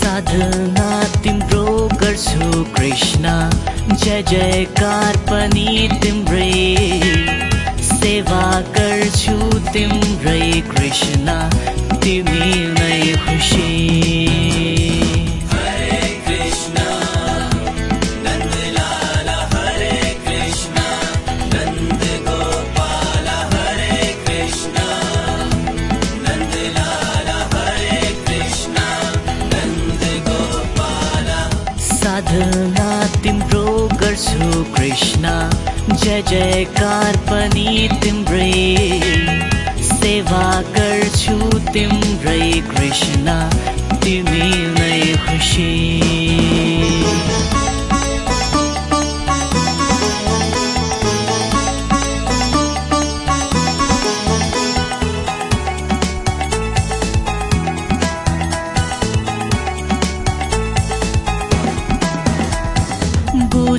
साधना तिम्रो गर्छु कृष्ण। जय जयकार पनि तिम्रै। सेवा गर्छु तिम्रै कृष्ण। तिमी नै खुसी साधना तिम्रो गर्छु कृष्ण। जय जयकार पनि तिम्रै। सेवा गर्छु तिम्रै कृष्ण। तिमी नै खुसी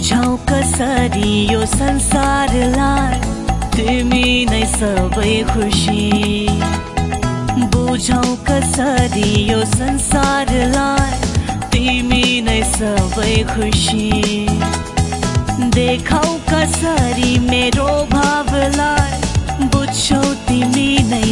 बुझौ कसरी यो संसारलाई तिमी नै सबै खुसी। बुझौ कसरी यो संसारलाई तिमी नै सबै खुसी। देखौ कसरी मेरो भावलाई बुझ्छौ तिमी नै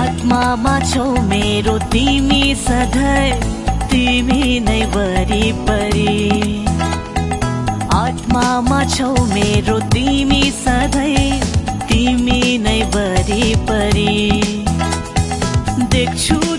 आत्मामा छौ मेरो तिमी सधैँ तिमी नै वरिपरि। आत्मामा छौ मेरो नै वरिपरि देख्छु